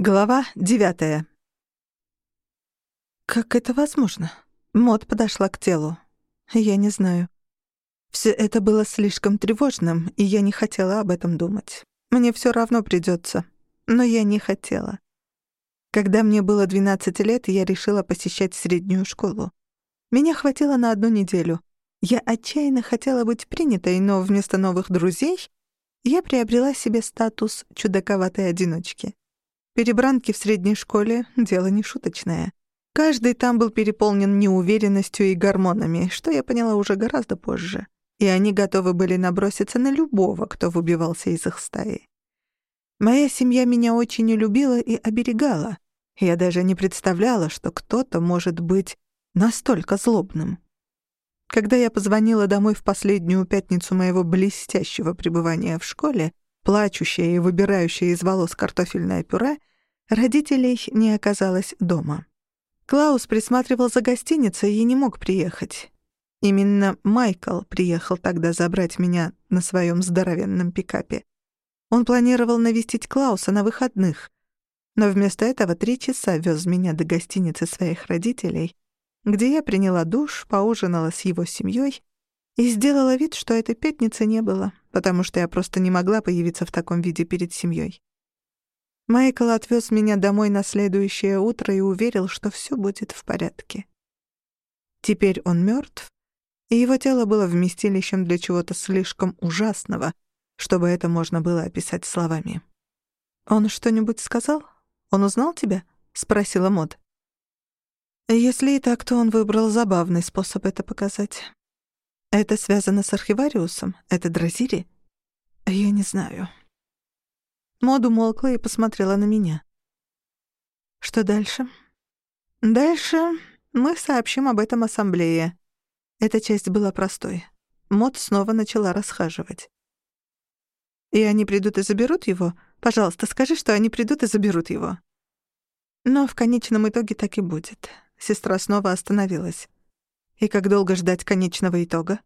Глава девятая. Как это возможно? Мод подошла к телу. Я не знаю. Все это было слишком тревожным, и я не хотела об этом думать. Мне все равно придется, но я не хотела. Когда мне было 12 лет, я решила посещать среднюю школу. Меня хватило на одну неделю. Я отчаянно хотела быть принятой, но вместо новых друзей я приобрела себе статус чудаковатой одиночки. Перебранки в средней школе — дело не шуточное. Каждый там был переполнен неуверенностью и гормонами, что я поняла уже гораздо позже. И они готовы были наброситься на любого, кто выбивался из их стаи. Моя семья меня очень любила и оберегала. Я даже не представляла, что кто-то может быть настолько злобным. Когда я позвонила домой в последнюю пятницу моего блестящего пребывания в школе, плачущая и выбирающая из волос картофельное пюре, родителей не оказалось дома. Клаус присматривал за гостиницей и не мог приехать. Именно Майкл приехал тогда забрать меня на своем здоровенном пикапе. Он планировал навестить Клауса на выходных, но вместо этого три часа вез меня до гостиницы своих родителей, где я приняла душ, поужинала с его семьей и сделала вид, что этой пятницы не было, потому что я просто не могла появиться в таком виде перед семьей. Майкл отвез меня домой на следующее утро и уверил, что все будет в порядке. Теперь он мертв, и его тело было вместилищем для чего-то слишком ужасного, чтобы это можно было описать словами. «Он что-нибудь сказал? Он узнал тебя?» — спросила Мод. Если и так, то он выбрал забавный способ это показать. Это связано с архивариусом? Это Дразири? Я не знаю. Моду молкла и посмотрела на меня. Что дальше? Дальше мы сообщим об этом ассамблее. Эта часть была простой. Мод снова начала расхаживать. И они придут и заберут его? Пожалуйста, скажи, что они придут и заберут его. Но в конечном итоге так и будет. Сестра снова остановилась. И как долго ждать конечного итога?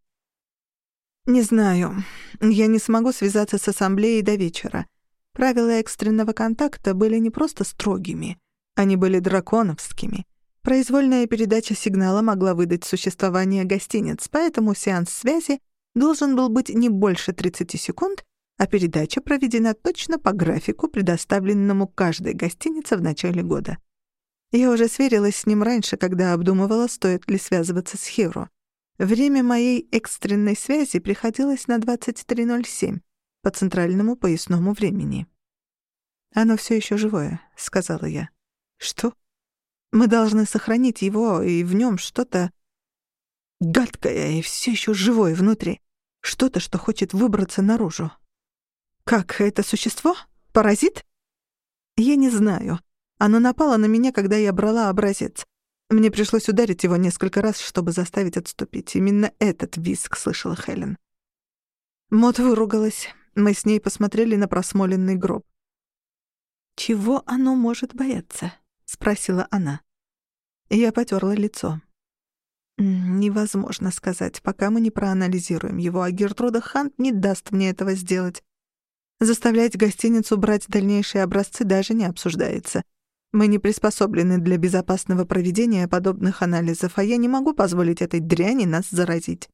Не знаю. Я не смогу связаться с ассамблеей до вечера. Правила экстренного контакта были не просто строгими, они были драконовскими. Произвольная передача сигнала могла выдать существование гостиниц, поэтому сеанс связи должен был быть не больше 30 секунд, а передача проведена точно по графику, предоставленному каждой гостинице в начале года. Я уже сверилась с ним раньше, когда обдумывала, стоит ли связываться с Хиро. Время моей экстренной связи приходилось на 23.07 по центральному поясному времени. «Оно все еще живое», — сказала я. «Что?» «Мы должны сохранить его, и в нем что-то гадкое и все еще живое внутри. Что-то, что хочет выбраться наружу». «Как, это существо? Паразит?» «Я не знаю. Оно напало на меня, когда я брала образец. Мне пришлось ударить его несколько раз, чтобы заставить отступить. Именно этот визг слышала Хелен. Мот выругалась. Мы с ней посмотрели на просмоленный гроб. «Чего оно может бояться?» — спросила она. Я потерла лицо. «Невозможно сказать, пока мы не проанализируем его, а Гертруда Хант не даст мне этого сделать. Заставлять гостиницу брать дальнейшие образцы даже не обсуждается. Мы не приспособлены для безопасного проведения подобных анализов, а я не могу позволить этой дряни нас заразить».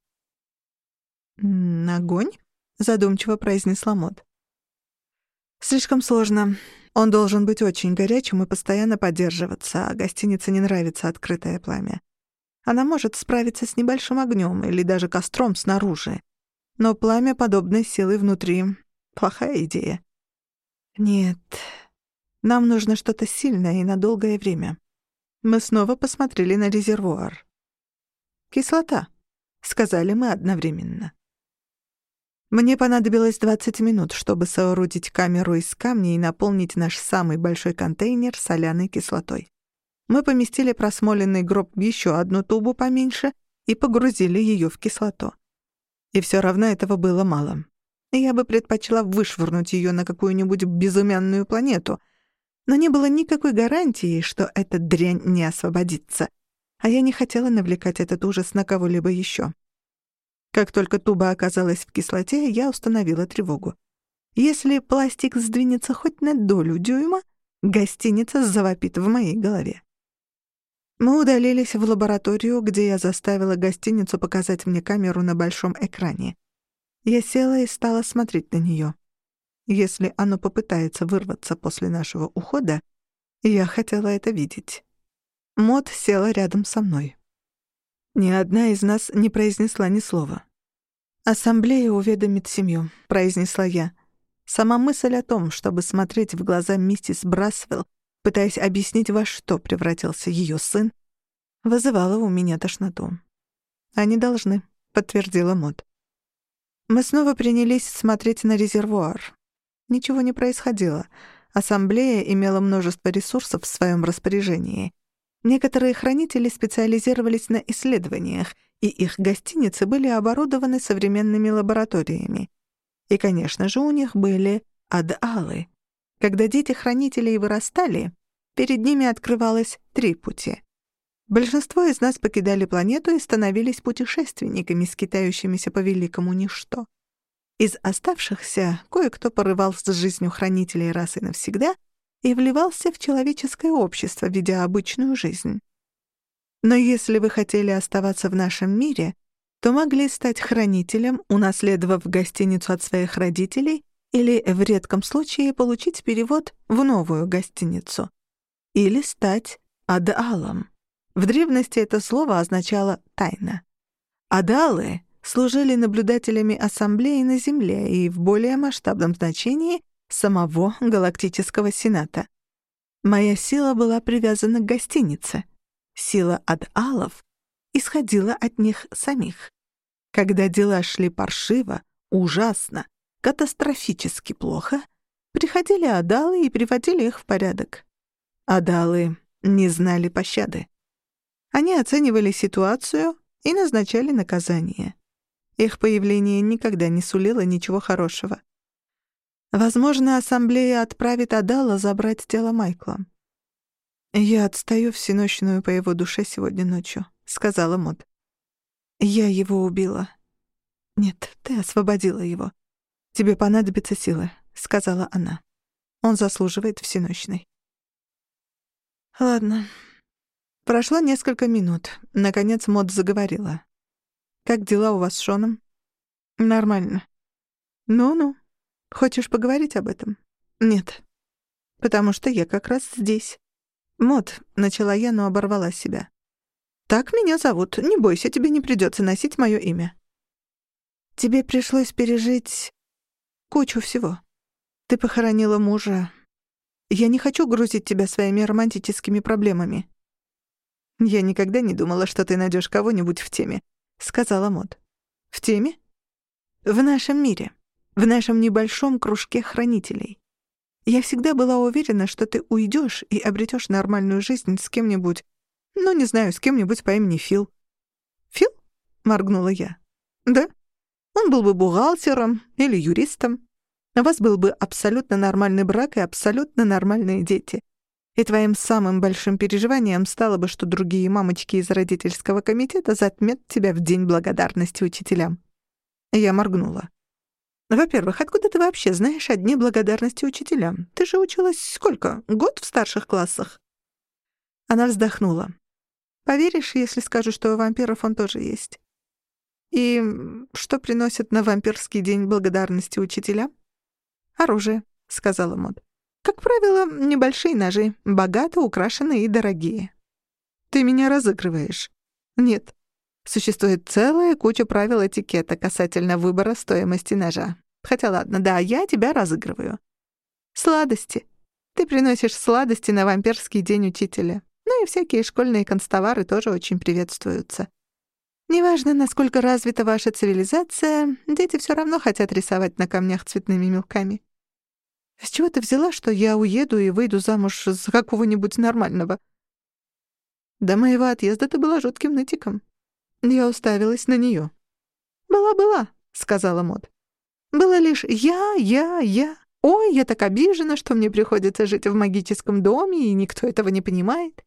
«Огонь?» — задумчиво произнесла Мод. «Слишком сложно. Он должен быть очень горячим и постоянно поддерживаться, а гостинице не нравится открытое пламя. Она может справиться с небольшим огнем или даже костром снаружи. Но пламя подобной силы внутри — плохая идея. Нет, нам нужно что-то сильное и на долгое время. Мы снова посмотрели на резервуар. «Кислота», — сказали мы одновременно. Мне понадобилось 20 минут, чтобы соорудить камеру из камня и наполнить наш самый большой контейнер соляной кислотой. Мы поместили просмоленный гроб в еще одну тубу поменьше и погрузили ее в кислоту. И все равно этого было мало. Я бы предпочла вышвырнуть ее на какую-нибудь безымянную планету, но не было никакой гарантии, что эта дрянь не освободится, а я не хотела навлекать этот ужас на кого-либо еще. Как только туба оказалась в кислоте, я установила тревогу. Если пластик сдвинется хоть на долю дюйма, Гостиница завопит в моей голове. Мы удалились в лабораторию, где я заставила гостиницу показать мне камеру на большом экране. Я села и стала смотреть на неё. Если оно попытается вырваться после нашего ухода, я хотела это видеть. Мод села рядом со мной. Ни одна из нас не произнесла ни слова. «Ассамблея уведомит семью», — произнесла я. Сама мысль о том, чтобы смотреть в глаза миссис Брасвелл, пытаясь объяснить, во что превратился ее сын, вызывала у меня тошноту. «Они должны», — подтвердила Мод. Мы снова принялись смотреть на резервуар. Ничего не происходило. Ассамблея имела множество ресурсов в своем распоряжении. Некоторые хранители специализировались на исследованиях, и их гостиницы были оборудованы современными лабораториями. И, конечно же, у них были адалы. Когда дети хранителей вырастали, перед ними открывалось три пути. Большинство из нас покидали планету и становились путешественниками, скитающимися по великому ничто. Из оставшихся кое-кто порывал с жизнью хранителей раз и навсегда и вливался в человеческое общество, ведя обычную жизнь. Но если вы хотели оставаться в нашем мире, то могли стать хранителем, унаследовав гостиницу от своих родителей, или в редком случае получить перевод в новую гостиницу, или стать адалом. В древности это слово означало «тайна». Адалы служили наблюдателями ассамблеи на Земле и в более масштабном значении самого Галактического Сената. Моя сила была привязана к гостинице. Сила адалов исходила от них самих. Когда дела шли паршиво, ужасно, катастрофически плохо, приходили адалы и приводили их в порядок. Адалы не знали пощады. Они оценивали ситуацию и назначали наказание. Их появление никогда не сулило ничего хорошего. Возможно, ассамблея отправит Адала забрать тело Майкла. «Я отстаю всеночную по его душе сегодня ночью», — сказала Мод. «Я его убила». «Нет, ты освободила его. Тебе понадобится сила», — сказала она. «Он заслуживает всеночной». «Ладно». Прошло несколько минут. Наконец Мод заговорила. «Как дела у вас с Шоном?» «Нормально». «Ну-ну. Хочешь поговорить об этом?» «Нет. Потому что я как раз здесь». «Мод», — начала я, но оборвала себя. «Так меня зовут. Не бойся, тебе не придется носить мое имя». «Тебе пришлось пережить кучу всего. Ты похоронила мужа. Я не хочу грузить тебя своими романтическими проблемами». «Я никогда не думала, что ты найдешь кого-нибудь в теме», — сказала Мод. «В теме?» «В нашем мире. В нашем небольшом кружке хранителей. Я всегда была уверена, что ты уйдешь и обретешь нормальную жизнь с кем-нибудь, ну, не знаю, с кем-нибудь по имени Фил. «Фил?» — моргнула я. «Да. Он был бы бухгалтером или юристом. У вас был бы абсолютно нормальный брак и абсолютно нормальные дети. И твоим самым большим переживанием стало бы, что другие мамочки из родительского комитета затмят тебя в День благодарности учителям». Я моргнула. Во-первых, откуда ты вообще знаешь о Дне благодарности учителям? Ты же училась сколько? Год в старших классах?» Она вздохнула. «Поверишь, если скажу, что у вампиров он тоже есть?» «И что приносит на вампирский день благодарности учителям?» «Оружие», — сказала Мод. «Как правило, небольшие ножи, богато украшенные и дорогие». «Ты меня разыгрываешь?» «Нет. Существует целая куча правил этикета касательно выбора стоимости ножа. Хотя ладно, да, я тебя разыгрываю. Сладости. Ты приносишь сладости на вампирский день учителя. Ну и всякие школьные констовары тоже очень приветствуются. Неважно, насколько развита ваша цивилизация, дети все равно хотят рисовать на камнях цветными мелками. С чего ты взяла, что я уеду и выйду замуж за какого-нибудь нормального? До моего отъезда ты была жутким нытиком. Я уставилась на неё. «Была-была», — сказала Мод. «Было лишь я, я, я. Ой, я так обижена, что мне приходится жить в магическом доме, и никто этого не понимает.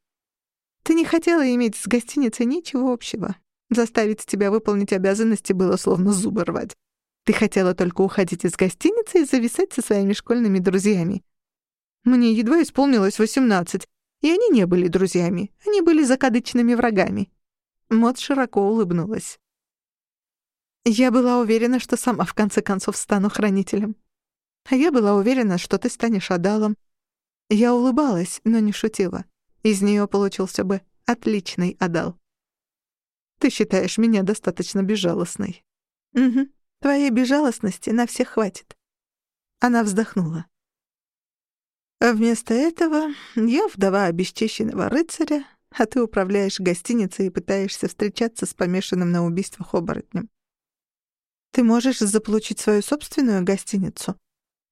Ты не хотела иметь с гостиницей ничего общего. Заставить тебя выполнить обязанности было словно зубы рвать. Ты хотела только уходить из гостиницы и зависать со своими школьными друзьями. Мне едва исполнилось восемнадцать, и они не были друзьями, они были закадычными врагами». Мот широко улыбнулась. «Я была уверена, что сама в конце концов стану хранителем. А я была уверена, что ты станешь Адалом. Я улыбалась, но не шутила. Из нее получился бы отличный Адал. Ты считаешь меня достаточно безжалостной. Угу. Твоей безжалостности на всех хватит. Она вздохнула. А вместо этого я вдова обесчещенного рыцаря, а ты управляешь гостиницей и пытаешься встречаться с помешанным на убийствах оборотнем. Ты можешь заполучить свою собственную гостиницу.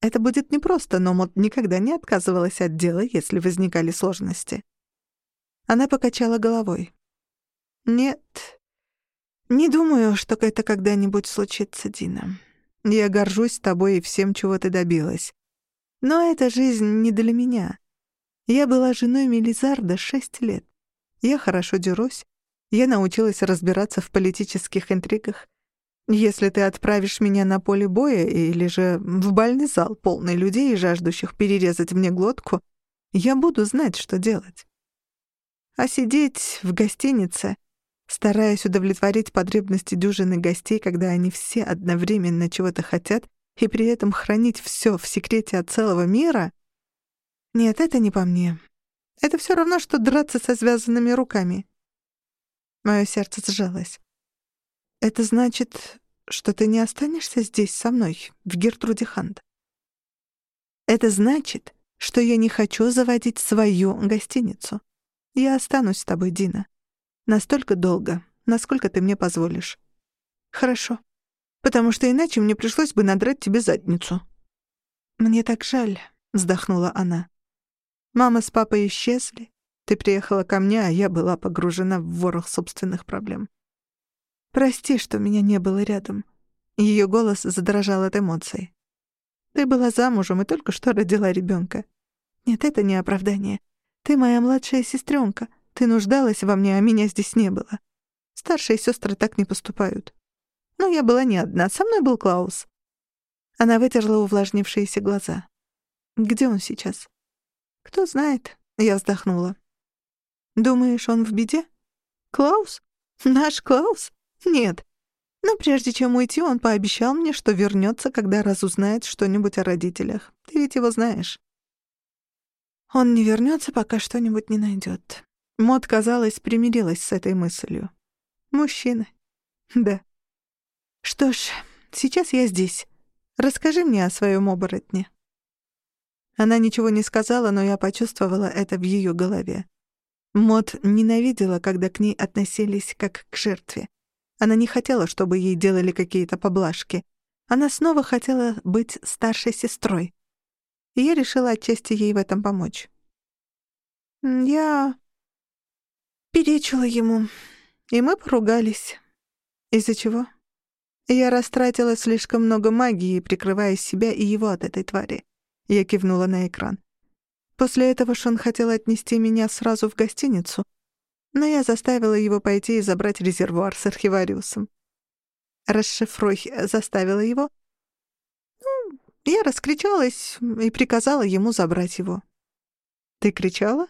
Это будет непросто, но Мод никогда не отказывалась от дела, если возникали сложности. Она покачала головой. «Нет, не думаю, что это когда-нибудь случится, Дина. Я горжусь тобой и всем, чего ты добилась. Но эта жизнь не для меня. Я была женой Мелизарда шесть лет. Я хорошо дерусь. Я научилась разбираться в политических интригах. Если ты отправишь меня на поле боя или же в бальный зал, полный людей, жаждущих перерезать мне глотку, я буду знать, что делать. А сидеть в гостинице, стараясь удовлетворить потребности дюжины гостей, когда они все одновременно чего-то хотят, и при этом хранить все в секрете от целого мира? Нет, это не по мне. Это все равно, что драться со связанными руками. Мое сердце сжалось. Это значит, что ты не останешься здесь со мной, в Гертруде Хант. Это значит, что я не хочу заводить свою гостиницу. Я останусь с тобой, Дина. Настолько долго, насколько ты мне позволишь. Хорошо потому что иначе мне пришлось бы надрать тебе задницу». «Мне так жаль», — вздохнула она. «Мама с папой исчезли. Ты приехала ко мне, а я была погружена в ворох собственных проблем. Прости, что меня не было рядом». Ее голос задрожал от эмоций. «Ты была замужем и только что родила ребенка. Нет, это не оправдание. Ты моя младшая сестренка. Ты нуждалась во мне, а меня здесь не было. Старшие сестры так не поступают. Но я была не одна, со мной был Клаус. Она вытерла увлажнившиеся глаза. Где он сейчас? Кто знает, я вздохнула. Думаешь, он в беде? Клаус? Наш Клаус? Нет. Но прежде чем уйти, он пообещал мне, что вернется, когда разузнает что-нибудь о родителях. Ты ведь его знаешь. Он не вернется, пока что-нибудь не найдет. Мод, казалось, примирилась с этой мыслью. Мужчины. Да. «Что ж, сейчас я здесь. Расскажи мне о своем оборотне». Она ничего не сказала, но я почувствовала это в ее голове. Мод ненавидела, когда к ней относились как к жертве. Она не хотела, чтобы ей делали какие-то поблажки. Она снова хотела быть старшей сестрой. И я решила отчасти ей в этом помочь. Я перечила ему, и мы поругались. Из-за чего? Я растратила слишком много магии, прикрывая себя и его от этой твари. Я кивнула на экран. После этого Шон хотел отнести меня сразу в гостиницу, но я заставила его пойти и забрать резервуар с архивариусом. Расшифруй заставила его. Ну, я раскричалась и приказала ему забрать его. «Ты кричала?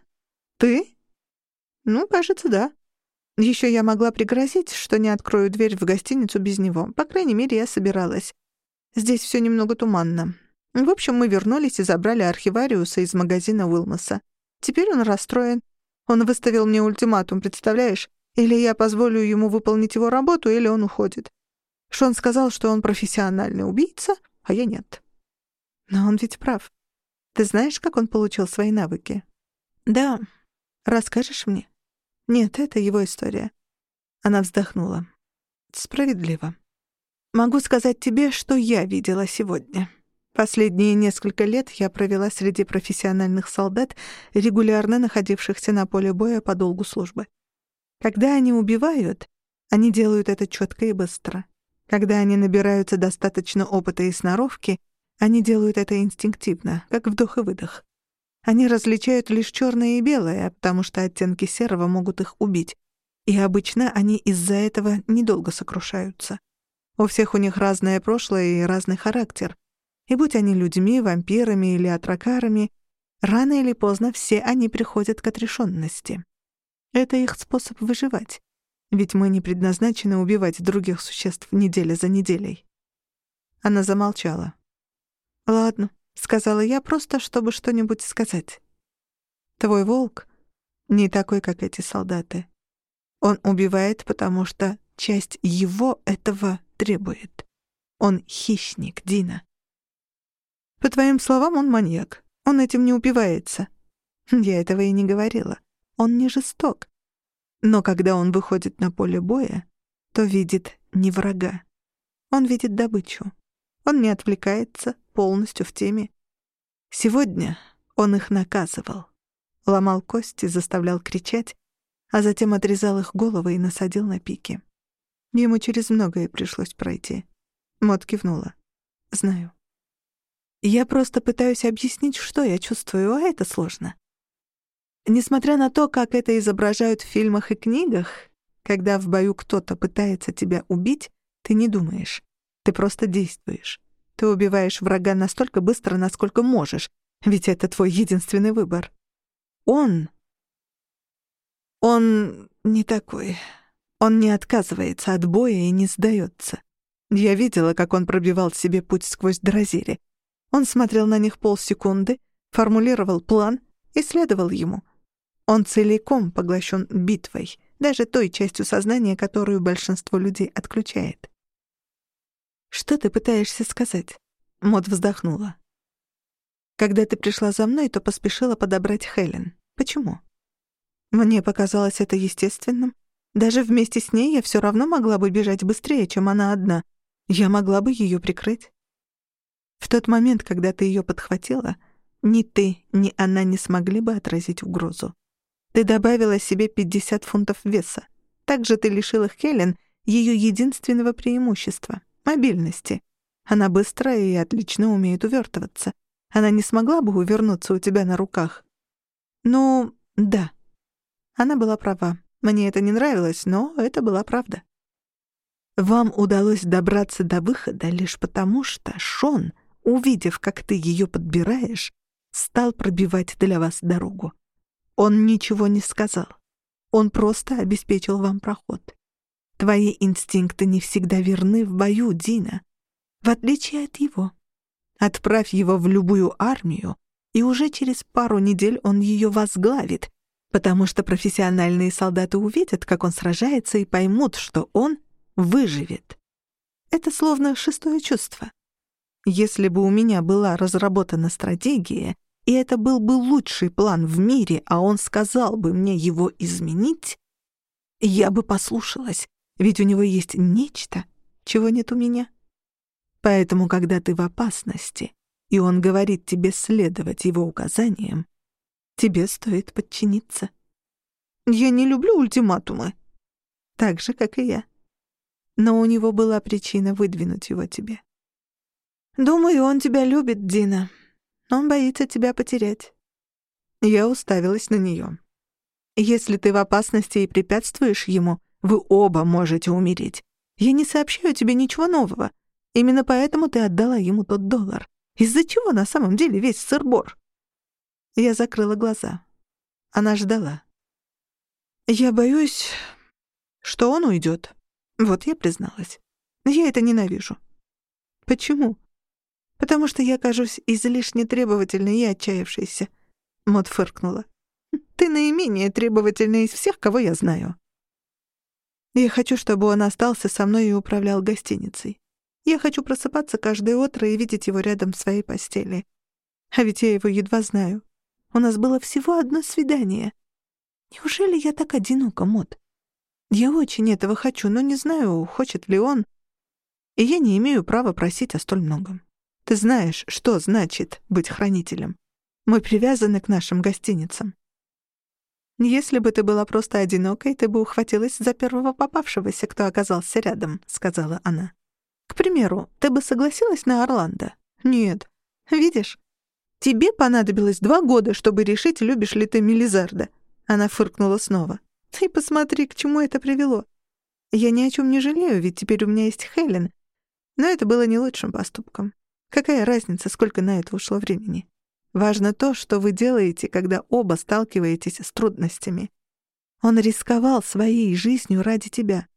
Ты?» «Ну, кажется, да. Еще я могла пригрозить, что не открою дверь в гостиницу без него. По крайней мере, я собиралась. Здесь все немного туманно. В общем, мы вернулись и забрали архивариуса из магазина Уилмоса. Теперь он расстроен. Он выставил мне ультиматум, представляешь? Или я позволю ему выполнить его работу, или он уходит. Шон сказал, что он профессиональный убийца, а я нет. Но он ведь прав. Ты знаешь, как он получил свои навыки? Да. Расскажешь мне? Нет, это его история. Она вздохнула. Справедливо. Могу сказать тебе, что я видела сегодня. Последние несколько лет я провела среди профессиональных солдат, регулярно находившихся на поле боя по долгу службы. Когда они убивают, они делают это четко и быстро. Когда они набираются достаточно опыта и сноровки, они делают это инстинктивно, как вдох и выдох. Они различают лишь черное и белое, потому что оттенки серого могут их убить. И обычно они из-за этого недолго сокрушаются. У всех у них разное прошлое и разный характер. И будь они людьми, вампирами или атракарами, Рано или поздно все они приходят к отрешенности. Это их способ выживать. Ведь мы не предназначены убивать других существ неделя за неделей. Она замолчала. «Ладно», — сказала я, просто чтобы что-нибудь сказать. «Твой волк не такой, как эти солдаты. Он убивает, потому что часть его этого требует. Он хищник, Дина. По твоим словам, он маньяк. Он этим не упивается. Я этого и не говорила. Он не жесток. Но когда он выходит на поле боя, то видит не врага. Он видит добычу. Он не отвлекается, полностью в теме. Сегодня он их наказывал. Ломал кости, заставлял кричать, а затем отрезал их головы и насадил на пики. Ему через многое пришлось пройти. Мот кивнула. «Знаю». «Я просто пытаюсь объяснить, что я чувствую, а это сложно. Несмотря на то, как это изображают в фильмах и книгах, когда в бою кто-то пытается тебя убить, ты не думаешь. Ты просто действуешь. Ты убиваешь врага настолько быстро, насколько можешь, ведь это твой единственный выбор. Он... Он не такой. Он не отказывается от боя и не сдается. Я видела, как он пробивал себе путь сквозь дразили. Он смотрел на них полсекунды, формулировал план и следовал ему. Он целиком поглощен битвой, даже той частью сознания, которую большинство людей отключает. «Что ты пытаешься сказать?» Мод вздохнула. «Когда ты пришла за мной, то поспешила подобрать Хелен. Почему?» «Мне показалось это естественным. Даже вместе с ней я все равно могла бы бежать быстрее, чем она одна. Я могла бы ее прикрыть. В тот момент, когда ты ее подхватила, ни ты, ни она не смогли бы отразить угрозу. Ты добавила себе 50 фунтов веса. Также ты лишила Хелен ее единственного преимущества — мобильности. Она быстрая и отлично умеет увертываться. Она не смогла бы увернуться у тебя на руках. Ну, да. Она была права. Мне это не нравилось, но это была правда. Вам удалось добраться до выхода лишь потому, что Шон, увидев, как ты ее подбираешь, стал пробивать для вас дорогу. Он ничего не сказал. Он просто обеспечил вам проход. Твои инстинкты не всегда верны в бою, Дина. В отличие от его. Отправь его в любую армию, и уже через пару недель он ее возглавит, потому что профессиональные солдаты увидят, как он сражается, и поймут, что он выживет. Это словно шестое чувство. Если бы у меня была разработана стратегия, и это был бы лучший план в мире, а он сказал бы мне его изменить, я бы послушалась, ведь у него есть нечто, чего нет у меня. Поэтому, когда ты в опасности, и он говорит тебе следовать его указаниям, тебе стоит подчиниться. Я не люблю ультиматумы. Так же, как и я. Но у него была причина выдвинуть его тебе. Думаю, он тебя любит, Дина. Он боится тебя потерять». Я уставилась на нее. «Если ты в опасности и препятствуешь ему, вы оба можете умереть. Я не сообщаю тебе ничего нового. Именно поэтому ты отдала ему тот доллар. Из-за чего на самом деле весь сырбор?» Я закрыла глаза. Она ждала. «Я боюсь, что он уйдет. Вот я призналась. Я это ненавижу». «Почему?» Потому что я кажусь излишне требовательной и отчаявшейся». Мот фыркнула. «Ты наименее требовательная из всех, кого я знаю». «Я хочу, чтобы он остался со мной и управлял гостиницей. Я хочу просыпаться каждое утро и видеть его рядом в своей постели. А ведь я его едва знаю. У нас было всего одно свидание. Неужели я так одинока, Мот? Я очень этого хочу, но не знаю, хочет ли он. И я не имею права просить о столь многом. Ты знаешь, что значит быть хранителем. Мы привязаны к нашим гостиницам. Если бы ты была просто одинокой, ты бы ухватилась за первого попавшегося, кто оказался рядом, сказала она. К примеру, ты бы согласилась на Орландо? Нет. Видишь? Тебе понадобилось два года, чтобы решить, любишь ли ты Мелизарда. Она фыркнула снова. Ты посмотри, к чему это привело. Я ни о чем не жалею, ведь теперь у меня есть Хелен. Но это было не лучшим поступком. Какая разница, сколько на это ушло времени? Важно то, что вы делаете, когда оба сталкиваетесь с трудностями. Он рисковал своей жизнью ради тебя.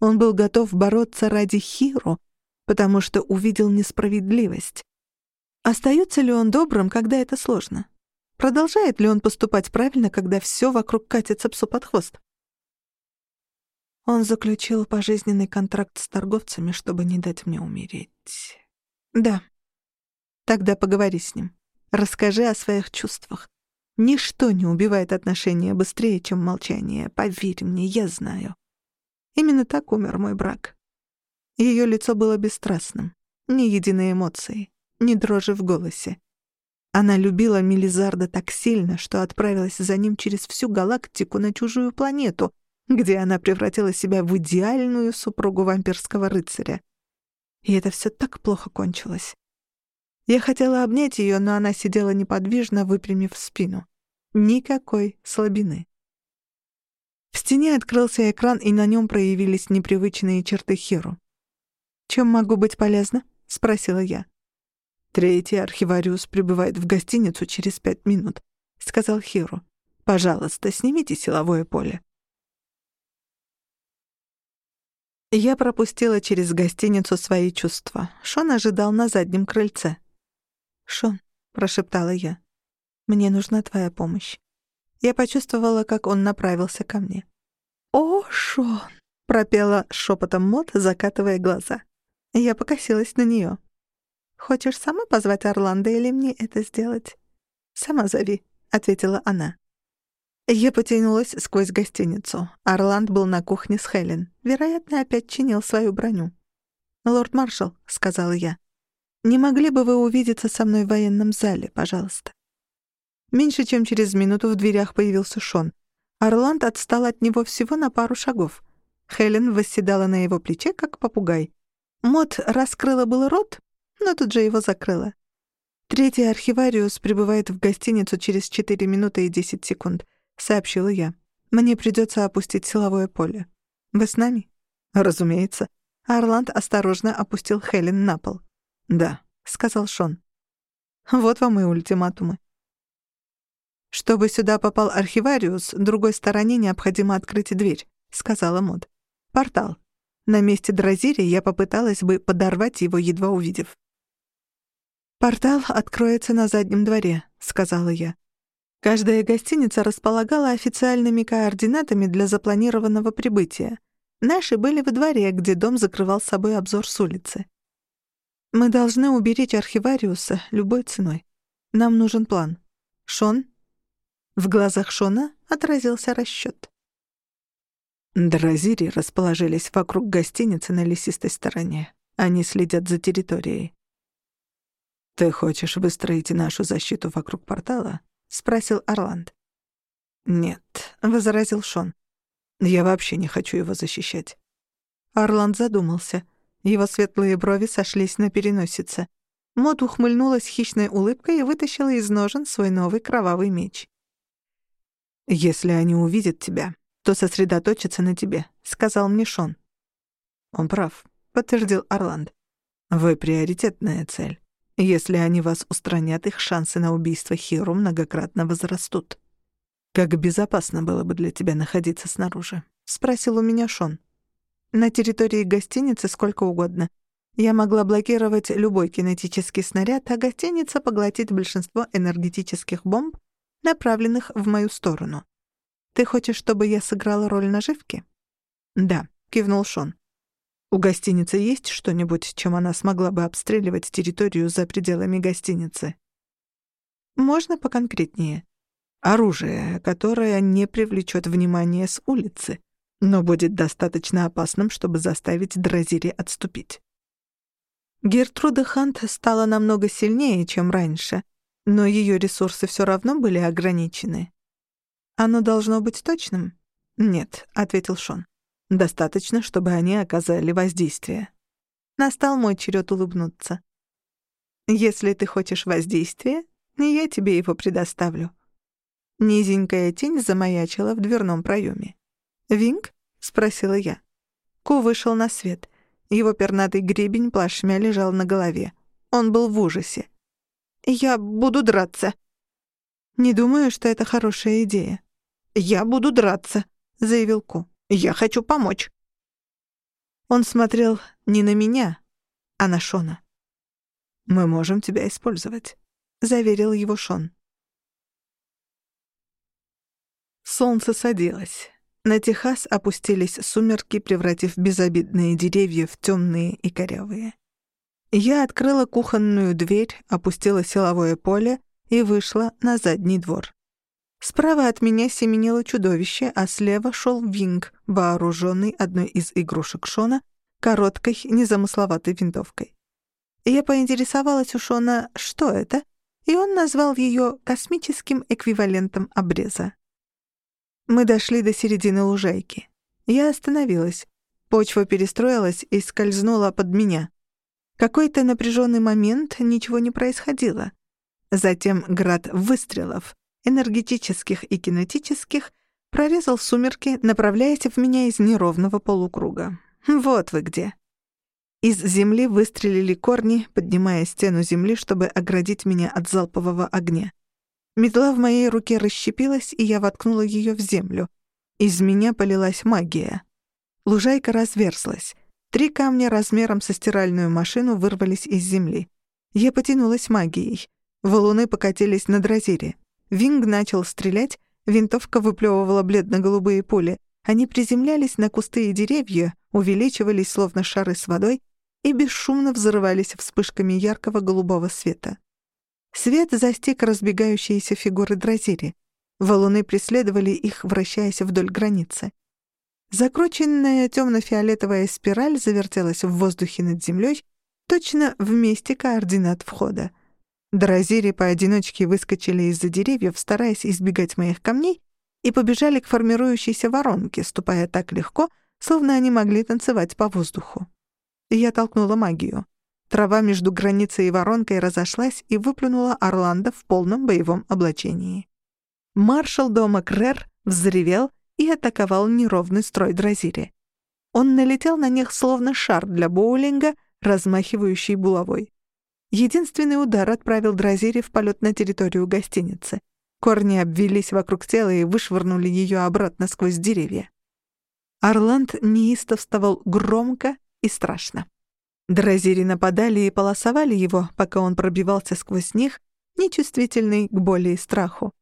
Он был готов бороться ради Хиру, потому что увидел несправедливость. Остается ли он добрым, когда это сложно? Продолжает ли он поступать правильно, когда все вокруг катится псу под хвост? Он заключил пожизненный контракт с торговцами, чтобы не дать мне умереть. Да. Тогда поговори с ним. Расскажи о своих чувствах. Ничто не убивает отношения быстрее, чем молчание. Поверь мне, я знаю. Именно так умер мой брак. Ее лицо было бесстрастным. Ни единой эмоции, ни дрожи в голосе. Она любила Мелизарда так сильно, что отправилась за ним через всю галактику на чужую планету, где она превратила себя в идеальную супругу вампирского рыцаря. И это все так плохо кончилось. Я хотела обнять ее, но она сидела неподвижно, выпрямив спину. Никакой слабины. В стене открылся экран, и на нем проявились непривычные черты Хиру. «Чем могу быть полезна?» — спросила я. «Третий архивариус прибывает в гостиницу через пять минут», — сказал Хиру. «Пожалуйста, снимите силовое поле». Я пропустила через гостиницу свои чувства. Шон ожидал на заднем крыльце. «Шон», — прошептала я, — «мне нужна твоя помощь». Я почувствовала, как он направился ко мне. «О, Шон!» — пропела шепотом Мот, закатывая глаза. Я покосилась на нее. «Хочешь сама позвать Орландо или мне это сделать?» «Сама зови», — ответила она. Я потянулась сквозь гостиницу. Орланд был на кухне с Хелен. Вероятно, опять чинил свою броню. «Лорд-маршал», — сказала я, — «не могли бы вы увидеться со мной в военном зале, пожалуйста?» Меньше чем через минуту в дверях появился Шон. Орланд отстал от него всего на пару шагов. Хелен восседала на его плече, как попугай. Мот раскрыла был рот, но тут же его закрыла. Третий архивариус прибывает в гостиницу через 4 минуты и 10 секунд. — сообщила я. «Мне придется опустить силовое поле. Вы с нами?» «Разумеется». Орланд осторожно опустил Хелен на пол. «Да», — сказал Шон. «Вот вам и ультиматумы». «Чтобы сюда попал архивариус, другой стороне необходимо открыть дверь», — сказала Мод. «Портал. На месте Дразири я попыталась бы подорвать его, едва увидев». «Портал откроется на заднем дворе», — сказала я. Каждая гостиница располагала официальными координатами для запланированного прибытия. Наши были во дворе, где дом закрывал собой обзор с улицы. Мы должны уберечь архивариуса любой ценой. Нам нужен план. Шон? В глазах Шона отразился расчёт. Дразири расположились вокруг гостиницы на лесистой стороне. Они следят за территорией. «Ты хочешь выстроить нашу защиту вокруг портала?» — спросил Орланд. «Нет», — возразил Шон. «Я вообще не хочу его защищать». Орланд задумался. Его светлые брови сошлись на переносице. Мод ухмыльнулась хищной улыбкой и вытащила из ножен свой новый кровавый меч. «Если они увидят тебя, то сосредоточатся на тебе», — сказал мне Шон. «Он прав», — подтвердил Орланд. «Вы приоритетная цель. Если они вас устранят, их шансы на убийство Хиру многократно возрастут. «Как безопасно было бы для тебя находиться снаружи?» — спросил у меня Шон. «На территории гостиницы сколько угодно. Я могла блокировать любой кинетический снаряд, а гостиница поглотить большинство энергетических бомб, направленных в мою сторону. Ты хочешь, чтобы я сыграла роль наживки?» «Да», — кивнул Шон. У гостиницы есть что-нибудь, чем она смогла бы обстреливать территорию за пределами гостиницы? Можно поконкретнее? Оружие, которое не привлечет внимание с улицы, но будет достаточно опасным, чтобы заставить Дразири отступить. Гертруда Хант стала намного сильнее, чем раньше, но ее ресурсы все равно были ограничены. «Оно должно быть точным?» «Нет», — ответил Шон. Достаточно, чтобы они оказали воздействие. Настал мой черед улыбнуться. «Если ты хочешь воздействия, я тебе его предоставлю». Низенькая тень замаячила в дверном проеме. «Винг?» — спросила я. Ку вышел на свет. Его пернатый гребень плашмя лежал на голове. Он был в ужасе. Я буду драться». «Не думаю, что это хорошая идея». «Я буду драться», — заявил Ку. «Я хочу помочь». Он смотрел не на меня, а на Шона. «Мы можем тебя использовать», — заверил его Шон. Солнце садилось. На Техас опустились сумерки, превратив безобидные деревья в темные и корявые. Я открыла кухонную дверь, опустила силовое поле и вышла на задний двор. Справа от меня семенило чудовище, а слева шел Винг, вооруженный одной из игрушек Шона, короткой, незамысловатой винтовкой. Я поинтересовалась у Шона, что это, и он назвал ее космическим эквивалентом обреза. Мы дошли до середины лужайки. Я остановилась. Почва перестроилась и скользнула под меня. Какой-то напряженный момент ничего не происходило. Затем град выстрелов, энергетических и кинетических, прорезал сумерки, направляясь в меня из неровного полукруга. Вот вы где. Из земли выстрелили корни, поднимая стену земли, чтобы оградить меня от залпового огня. Метла в моей руке расщепилась, и я воткнула ее в землю. Из меня полилась магия. Лужайка разверзлась. Три камня размером со стиральную машину вырвались из земли. Я потянулась магией. Валуны покатились на дразире. Винг начал стрелять, винтовка выплевывала бледно-голубые пули. Они приземлялись на кусты и деревья, увеличивались, словно шары с водой, и бесшумно взрывались вспышками яркого голубого света. Свет застиг разбегающиеся фигуры дразири. Валуны преследовали их, вращаясь вдоль границы. Закрученная темно-фиолетовая спираль завертелась в воздухе над землей, точно в месте координат входа. Дразири поодиночке выскочили из-за деревьев, стараясь избегать моих камней, и побежали к формирующейся воронке, ступая так легко, словно они могли танцевать по воздуху. Я толкнула магию. Трава между границей и воронкой разошлась и выплюнула Орландо в полном боевом облачении. Маршал дома Крер взревел и атаковал неровный строй Дразири. Он налетел на них словно шар для боулинга, размахивающий булавой. Единственный удар отправил Дразири в полет на территорию гостиницы. Корни обвились вокруг тела и вышвырнули ее обратно сквозь деревья. Орланд неистовствовал громко и страшно. Дразири нападали и полосовали его, пока он пробивался сквозь них, нечувствительный к боли и страху.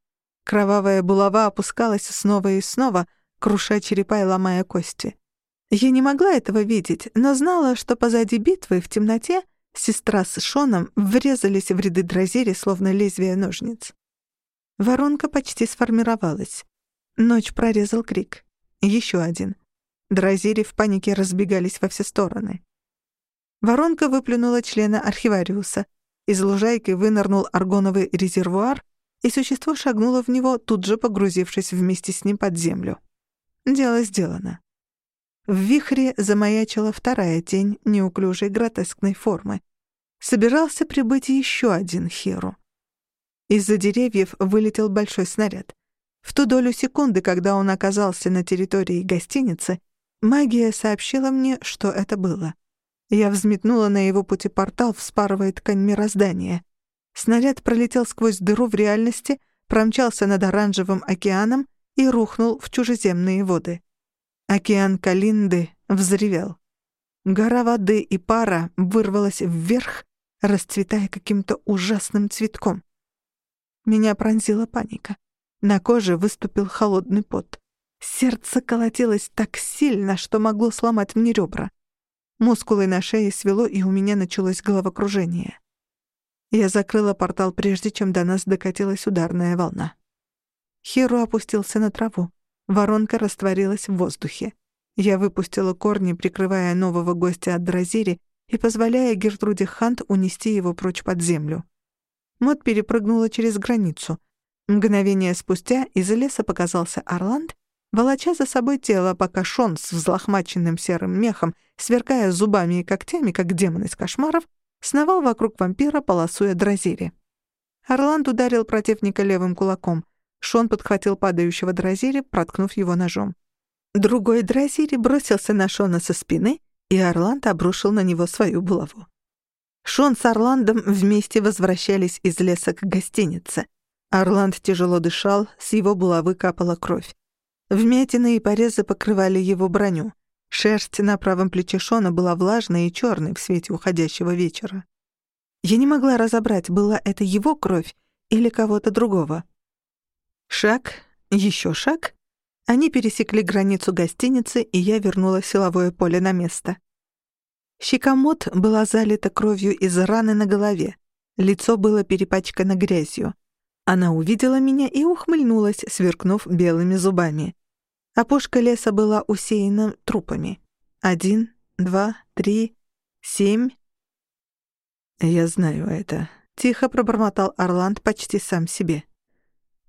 Кровавая булава опускалась снова и снова, круша черепа и ломая кости. Я не могла этого видеть, но знала, что позади битвы, в темноте, сестра с Шоном врезались в ряды Дразири, словно лезвие ножниц. Воронка почти сформировалась. Ночь прорезал крик. Еще один. Дразири в панике разбегались во все стороны. Воронка выплюнула члена архивариуса. Из лужайки вынырнул аргоновый резервуар, и существо шагнуло в него, тут же погрузившись вместе с ним под землю. Дело сделано. В вихре замаячила вторая тень неуклюжей гротескной формы. Собирался прибыть еще один Хиру. Из-за деревьев вылетел большой снаряд. В ту долю секунды, когда он оказался на территории гостиницы, магия сообщила мне, что это было. Я взметнула на его пути портал, вспарывая ткань мироздания. Снаряд пролетел сквозь дыру в реальности, промчался над оранжевым океаном и рухнул в чужеземные воды. Океан Калинды взревел. Гора воды и пара вырвалась вверх, расцветая каким-то ужасным цветком. Меня пронзила паника. На коже выступил холодный пот. Сердце колотилось так сильно, что могло сломать мне ребра. Мускулы на шее свело, и у меня началось головокружение. Я закрыла портал прежде, чем до нас докатилась ударная волна. Хиру опустился на траву. Воронка растворилась в воздухе. Я выпустила корни, прикрывая нового гостя от Дразири и позволяя Гертруде Хант унести его прочь под землю. Мот перепрыгнула через границу. Мгновение спустя из леса показался Орланд, волоча за собой тело, пока Шон с взлохмаченным серым мехом, сверкая зубами и когтями, как демон из кошмаров, сновал вокруг вампира, полосуя дразири. Орланд ударил противника левым кулаком. Шон подхватил падающего дразири, проткнув его ножом. Другой дразири бросился на Шона со спины, и Орланд обрушил на него свою булаву. Шон с Орландом вместе возвращались из леса к гостинице. Орланд тяжело дышал, с его булавы капала кровь. Вмятины и порезы покрывали его броню. Шерсть на правом плече Шона была влажной и черной в свете уходящего вечера. Я не могла разобрать, была это его кровь или кого-то другого. Шаг, еще шаг. Они пересекли границу гостиницы, и я вернула силовое поле на место. Щекомот была залита кровью из раны на голове. Лицо было перепачкано грязью. Она увидела меня и ухмыльнулась, сверкнув белыми зубами. Опушка леса была усеяна трупами. Один, два, три, семь. «Я знаю это», — тихо пробормотал Орланд почти сам себе.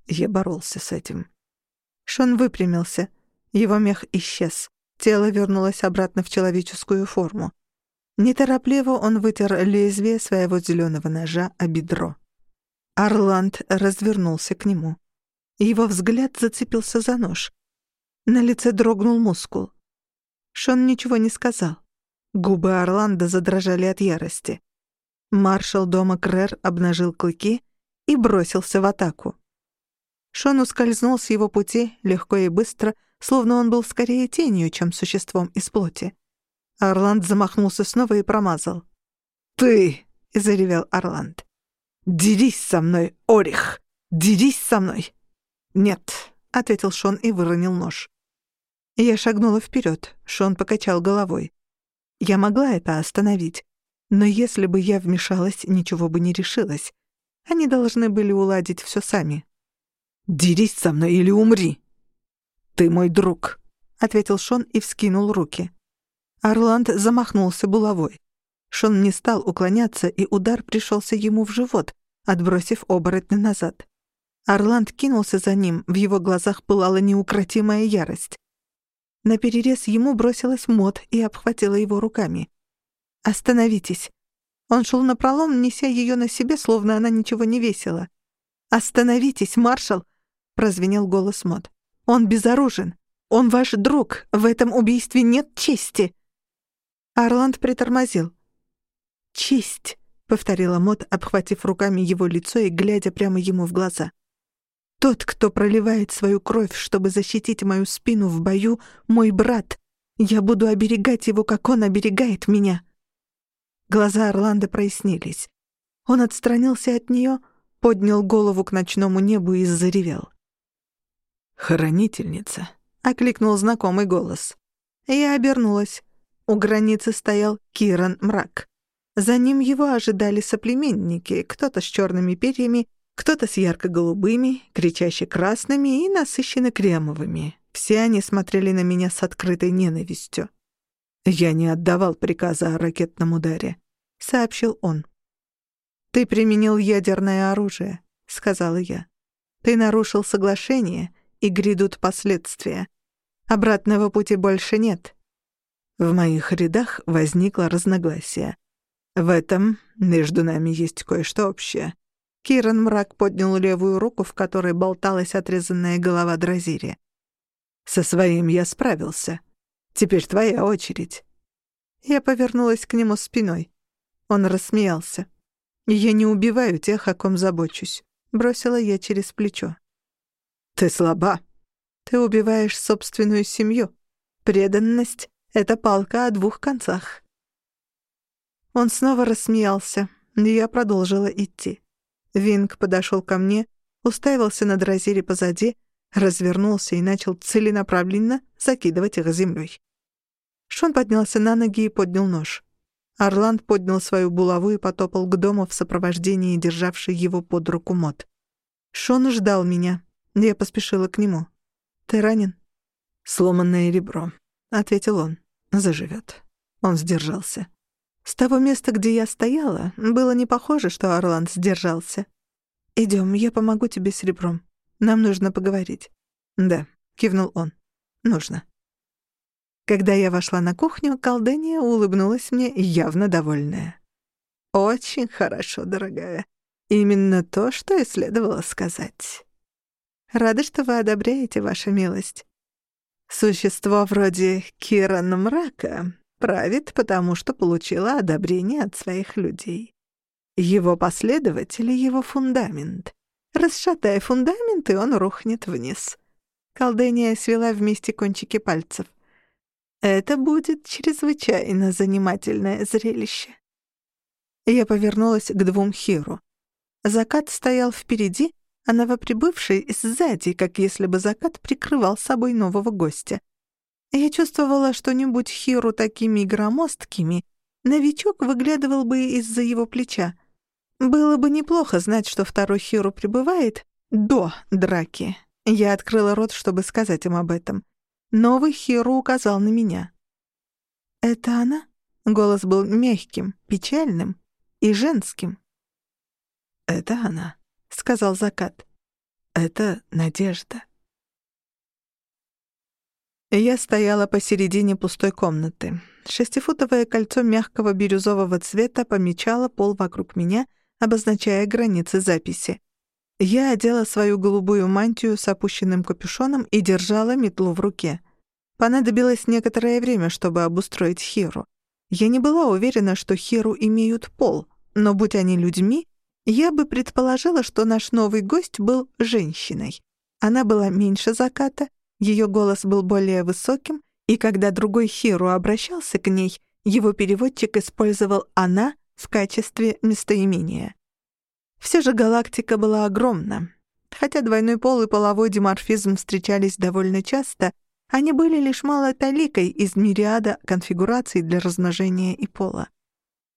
Я боролся с этим. Шон выпрямился. Его мех исчез. Тело вернулось обратно в человеческую форму. Неторопливо он вытер лезвие своего зеленого ножа о бедро. Орланд развернулся к нему. Его взгляд зацепился за нож. На лице дрогнул мускул. Шон ничего не сказал. Губы Орландо задрожали от ярости. Маршал дома Крэр обнажил клыки и бросился в атаку. Шон ускользнул с его пути легко и быстро, словно он был скорее тенью, чем существом из плоти. Орланд замахнулся снова и промазал. «Ты!» — заревел Орланд. «Дерись со мной, Орих! Дерись со мной!» «Нет», — ответил Шон и выронил нож. Я шагнула вперед. Шон покачал головой. Я могла это остановить. Но если бы я вмешалась, ничего бы не решилось. Они должны были уладить все сами. «Дерись со мной или умри!» «Ты мой друг», — ответил Шон и вскинул руки. Орланд замахнулся булавой. Шон не стал уклоняться, и удар пришелся ему в живот, отбросив оборотня назад. Орланд кинулся за ним, в его глазах пылала неукротимая ярость. На перерез ему бросилась Мот и обхватила его руками. «Остановитесь!» Он шел напролом, неся ее на себе, словно она ничего не весила. «Остановитесь, маршал!» — прозвенел голос Мот. «Он безоружен! Он ваш друг! В этом убийстве нет чести!» Орланд притормозил. «Честь», — повторила Мот, обхватив руками его лицо и глядя прямо ему в глаза. «Тот, кто проливает свою кровь, чтобы защитить мою спину в бою, мой брат. Я буду оберегать его, как он оберегает меня». Глаза Орландо прояснились. Он отстранился от нее, поднял голову к ночному небу и заревел. «Хранительница», — окликнул знакомый голос. Я обернулась. У границы стоял Киран Мрак. За ним его ожидали соплеменники, кто-то с черными перьями, кто-то с ярко-голубыми, кричаще красными и насыщенно кремовыми. Все они смотрели на меня с открытой ненавистью. «Я не отдавал приказа о ракетном ударе», — сообщил он. «Ты применил ядерное оружие», — сказала я. «Ты нарушил соглашение, и грядут последствия. Обратного пути больше нет. В моих рядах возникло разногласие. В этом между нами есть кое-что общее. Киран мрак поднял левую руку, в которой болталась отрезанная голова Дразири. «Со своим я справился. Теперь твоя очередь». Я повернулась к нему спиной. Он рассмеялся. «Я не убиваю тех, о ком забочусь», — бросила я через плечо. «Ты слаба. Ты убиваешь собственную семью. Преданность это палка о двух концах. Он снова рассмеялся, и я продолжила идти. Винг подошел ко мне, уставился на дразире позади, развернулся и начал целенаправленно закидывать их землей. Шон поднялся на ноги и поднял нож. Орланд поднял свою булаву и потопал к дому в сопровождении державшей его под руку Мот. Шон ждал меня. Я поспешила к нему. «Ты ранен?» «Сломанное ребро», — ответил он. Заживет. Он сдержался. С того места, где я стояла, было не похоже, что Орланд сдержался. Идем, я помогу тебе с ребром. Нам нужно поговорить». «Да», — кивнул он. «Нужно». Когда я вошла на кухню, колдыня улыбнулась мне, явно довольная. «Очень хорошо, дорогая. Именно то, что и следовало сказать. Рада, что вы одобряете, ваша милость. Существо вроде Кирана Мрака правит, потому что получила одобрение от своих людей. Его последователи — его фундамент. Расшатай фундамент, и он рухнет вниз. Колдыния свела вместе кончики пальцев. Это будет чрезвычайно занимательное зрелище. Я повернулась к двум Хиру. Закат стоял впереди, а новоприбывший — сзади, как если бы закат прикрывал собой нового гостя. Я чувствовала, что не будь Хиру такими громоздкими, новичок выглядывал бы из-за его плеча. Было бы неплохо знать, что второй Хиру прибывает до драки. Я открыла рот, чтобы сказать им об этом. Новый Хиру указал на меня. «Это она?» Голос был мягким, печальным и женским. «Это она», — сказал Закат. «Это Надежда». Я стояла посередине пустой комнаты. Шестифутовое кольцо мягкого бирюзового цвета помечало пол вокруг меня — обозначая границы записи. Я одела свою голубую мантию с опущенным капюшоном и держала метлу в руке. Понадобилось некоторое время, чтобы обустроить Хиру. Я не была уверена, что Хиру имеют пол, но будь они людьми, я бы предположила, что наш новый гость был женщиной. Она была меньше заката, ее голос был более высоким, и когда другой Хиру обращался к ней, его переводчик использовал «она» в качестве местоимения. Все же галактика была огромна. Хотя двойной пол и половой диморфизм встречались довольно часто, они были лишь малой таликой из мириада конфигураций для размножения и пола.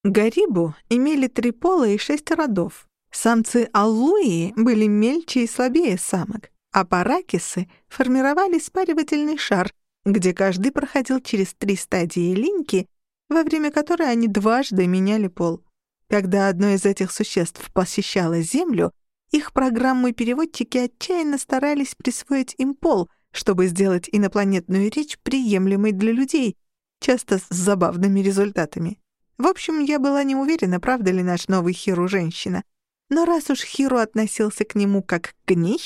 Гарибу имели три пола и шесть родов. Самцы аллуи были мельче и слабее самок, а паракисы формировали спаривательный шар, где каждый проходил через три стадии линьки во время которой они дважды меняли пол. Когда одно из этих существ посещало Землю, их программы-переводчики отчаянно старались присвоить им пол, чтобы сделать инопланетную речь приемлемой для людей, часто с забавными результатами. В общем, я была не уверена, правда ли наш новый Хиру женщина. Но раз уж Хиру относился к нему как к ней,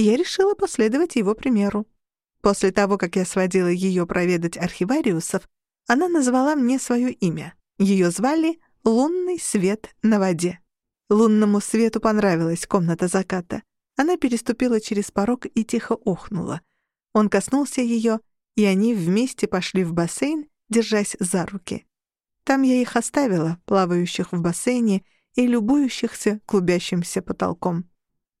я решила последовать его примеру. После того, как я сводила ее проведать архивариусов, она назвала мне свое имя. Ее звали «Лунный свет на воде». Лунному свету понравилась комната заката. Она переступила через порог и тихо охнула. Он коснулся ее, и они вместе пошли в бассейн, держась за руки. Там я их оставила, плавающих в бассейне и любующихся клубящимся потолком.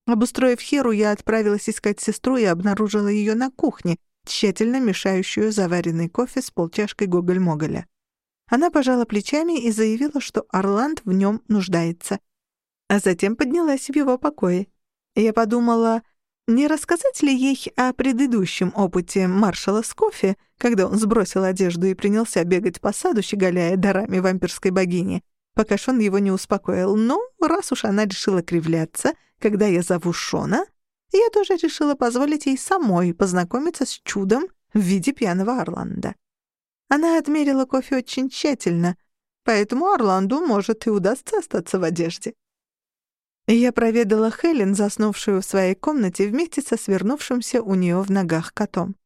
Обустроив Херу, я отправилась искать сестру и обнаружила ее на кухне, тщательно мешающую заваренный кофе с полчашкой гоголь-моголя. Она пожала плечами и заявила, что Орланд в нем нуждается. А затем поднялась в его покое. Я подумала, не рассказать ли ей о предыдущем опыте маршала с кофе, когда он сбросил одежду и принялся бегать по саду, щеголяя дарами вампирской богини, пока Шон его не успокоил. Но раз уж она решила кривляться, когда я зову Шона, я тоже решила позволить ей самой познакомиться с чудом в виде пьяного Орландо. Она отмерила кофе очень тщательно, поэтому Орланду, может, и удастся остаться в одежде. Я проведала Хелен, заснувшую в своей комнате вместе со свернувшимся у нее в ногах котом.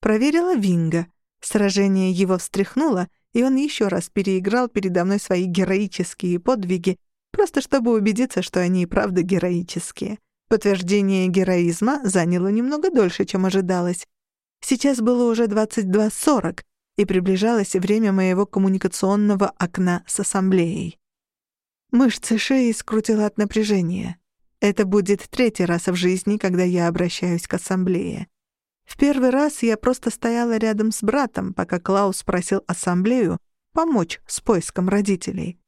Проверила Винга. Сражение его встряхнуло, и он еще раз переиграл передо мной свои героические подвиги, просто чтобы убедиться, что они и правда героические. Подтверждение героизма заняло немного дольше, чем ожидалось. Сейчас было уже 22.40, и приближалось время моего коммуникационного окна с ассамблеей. Мышцы шеи скрутило от напряжения. Это будет третий раз в жизни, когда я обращаюсь к ассамблее. В первый раз я просто стояла рядом с братом, пока Клаус просил ассамблею помочь с поиском родителей.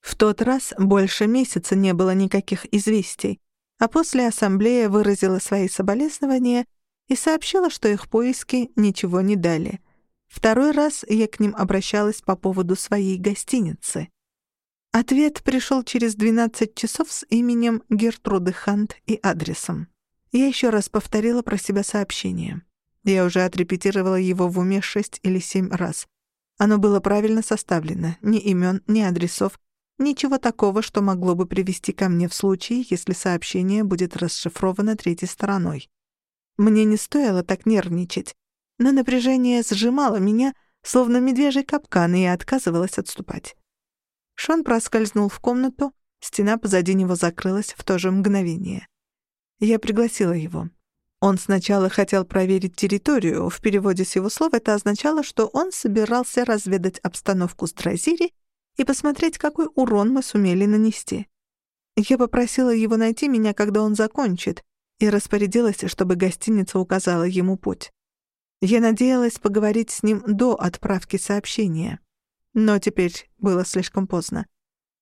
В тот раз больше месяца не было никаких известий, а после ассамблея выразила свои соболезнования и сообщила, что их поиски ничего не дали. Второй раз я к ним обращалась по поводу своей гостиницы. Ответ пришел через 12 часов с именем Гертруды Хант и адресом. Я еще раз повторила про себя сообщение. Я уже отрепетировала его в уме шесть или семь раз. Оно было правильно составлено, ни имен, ни адресов, Ничего такого, что могло бы привести ко мне в случае, если сообщение будет расшифровано третьей стороной. Мне не стоило так нервничать, но напряжение сжимало меня, словно медвежий капкан, и отказывалась отступать. Шон проскользнул в комнату, стена позади него закрылась в то же мгновение. Я пригласила его. Он сначала хотел проверить территорию, в переводе с его слов это означало, что он собирался разведать обстановку с Дразири и посмотреть, какой урон мы сумели нанести. Я попросила его найти меня, когда он закончит, и распорядилась, чтобы гостиница указала ему путь. Я надеялась поговорить с ним до отправки сообщения. Но теперь было слишком поздно.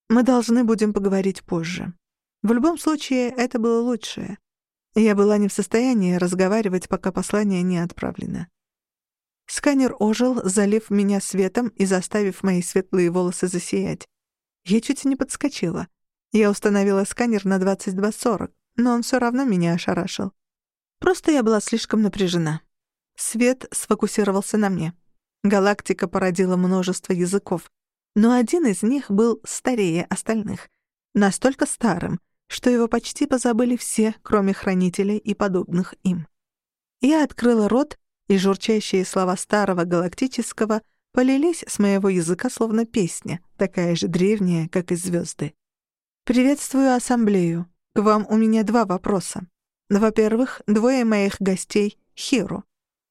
Мы должны будем поговорить позже. В любом случае, это было лучшее. Я была не в состоянии разговаривать, пока послание не отправлено. Сканер ожил, залив меня светом и заставив мои светлые волосы засиять. Я чуть не подскочила. Я установила сканер на 22.40, но он все равно меня ошарашил. Просто я была слишком напряжена. Свет сфокусировался на мне. Галактика породила множество языков, но один из них был старее остальных. Настолько старым, что его почти позабыли все, кроме хранителей и подобных им. Я открыла рот, и журчащие слова старого галактического полились с моего языка словно песня, такая же древняя, как и звезды. «Приветствую ассамблею. К вам у меня два вопроса. Во-первых, двое моих гостей — Хиру.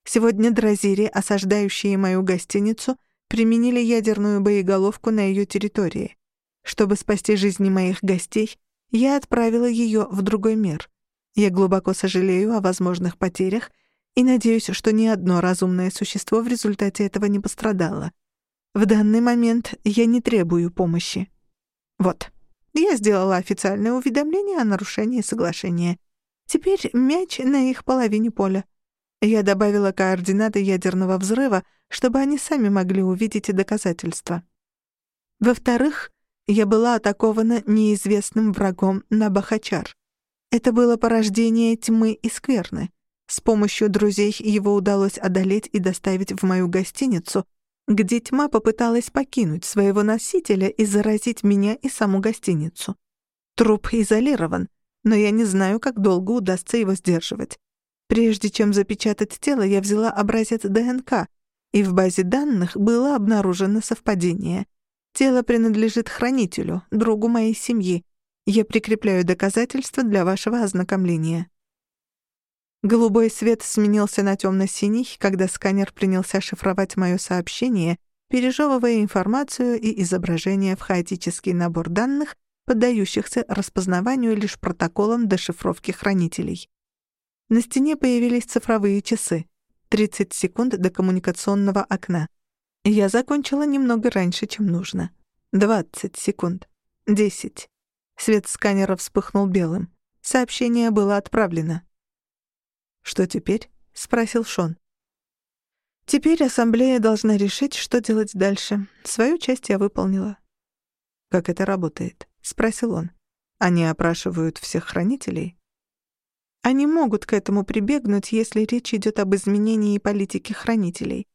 Сегодня дразири, осаждающие мою гостиницу, применили ядерную боеголовку на ее территории. Чтобы спасти жизни моих гостей, я отправила ее в другой мир. Я глубоко сожалею о возможных потерях и надеюсь, что ни одно разумное существо в результате этого не пострадало. В данный момент я не требую помощи. Вот. Я сделала официальное уведомление о нарушении соглашения. Теперь мяч на их половине поля. Я добавила координаты ядерного взрыва, чтобы они сами могли увидеть доказательства. Во-вторых, я была атакована неизвестным врагом на Бахачар. Это было порождение тьмы и скверны. С помощью друзей его удалось одолеть и доставить в мою гостиницу, где тьма попыталась покинуть своего носителя и заразить меня и саму гостиницу. Труп изолирован, но я не знаю, как долго удастся его сдерживать. Прежде чем запечатать тело, я взяла образец ДНК, и в базе данных было обнаружено совпадение — Тело принадлежит хранителю, другу моей семьи. Я прикрепляю доказательства для вашего ознакомления». Голубой свет сменился на темно-синий, когда сканер принялся шифровать мое сообщение, пережевывая информацию и изображение в хаотический набор данных, поддающихся распознаванию лишь протоколом дешифровки хранителей. На стене появились цифровые часы. 30 секунд до коммуникационного окна. Я закончила немного раньше, чем нужно. Двадцать секунд. Десять. Свет сканера вспыхнул белым. Сообщение было отправлено. «Что теперь?» — спросил Шон. «Теперь ассамблея должна решить, что делать дальше. Свою часть я выполнила». «Как это работает?» — спросил он. «Они опрашивают всех хранителей?» «Они могут к этому прибегнуть, если речь идет об изменении политики хранителей.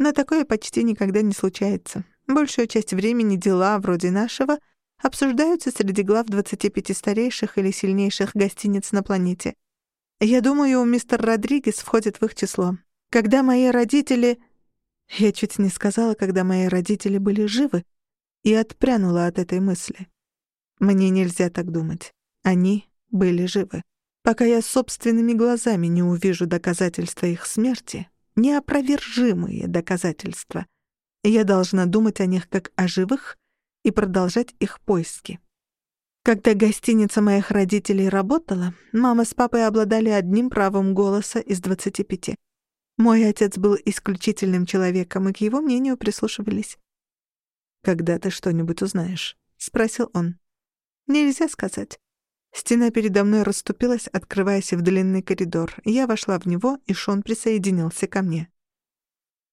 Но такое почти никогда не случается. Большую часть времени дела, вроде нашего, обсуждаются среди глав 25 старейших или сильнейших гостиниц на планете. Я думаю, мистер Родригес входит в их число. Когда мои родители... Я чуть не сказала, когда мои родители были живы, и отпрянула от этой мысли. Мне нельзя так думать. Они были живы. Пока я собственными глазами не увижу доказательства их смерти, неопровержимые доказательства. Я должна думать о них как о живых и продолжать их поиски. Когда гостиница моих родителей работала, мама с папой обладали одним правом голоса из 25. Мой отец был исключительным человеком, и к его мнению прислушивались. «Когда ты что-нибудь узнаешь?» — спросил он. «Нельзя сказать. Стена передо мной расступилась, открываясь в длинный коридор. Я вошла в него, и Шон присоединился ко мне.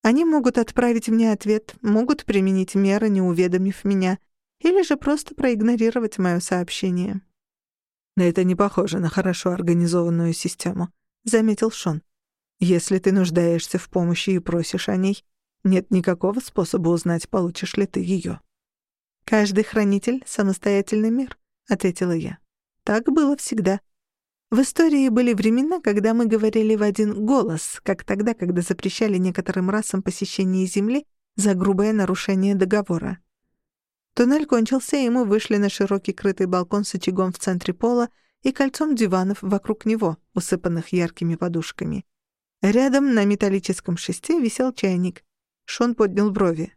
Они могут отправить мне ответ, могут применить меры, не уведомив меня, или же просто проигнорировать мое сообщение. «Но это не похоже на хорошо организованную систему», — заметил Шон. «Если ты нуждаешься в помощи и просишь о ней, нет никакого способа узнать, получишь ли ты ее». «Каждый хранитель — самостоятельный мир», — ответила я. Так было всегда. В истории были времена, когда мы говорили в один голос, как тогда, когда запрещали некоторым расам посещение Земли за грубое нарушение договора. Туннель кончился, и мы вышли на широкий крытый балкон с очагом в центре пола и кольцом диванов вокруг него, усыпанных яркими подушками. Рядом на металлическом шесте висел чайник. Шон поднял брови.